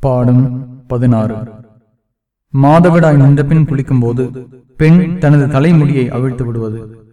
பாடம் பதினாறு. மாதவிடாய் நின்றபின் குளிக்கும்போது பெண் தனது தலைமுடியை அவிழ்த்து விடுவது.